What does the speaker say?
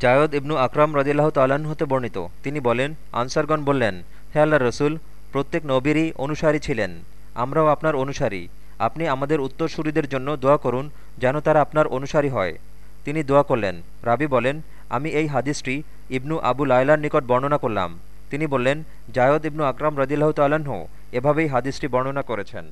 জায়দ ইবনু আকরাম রদিল্লাহ তালাহ হতে বর্ণিত। তিনি বলেন, আনসারগণ বললেন, হে আল্লাহ রসুল, প্রত্যেক নবীরই অনুসারী ছিলেন। আমরাও আপনার অনুসারী। আপনি আমাদের উত্তরসূরিদের জন্য দোয়া করুন, যেন তারা আপনার অনুসারী হয়। তিনি দোয়া করলেন। রাবি বলেন, আমি এই হাদিসটি ইবনু আবু লায়লার নিকট বর্ণনা করলাম। তিনি বললেন, জায়দ ইবনু আকরাম রদিল্লাহ তালাহ এভাবেই হাদিসটি বর্ণনা করেছেন।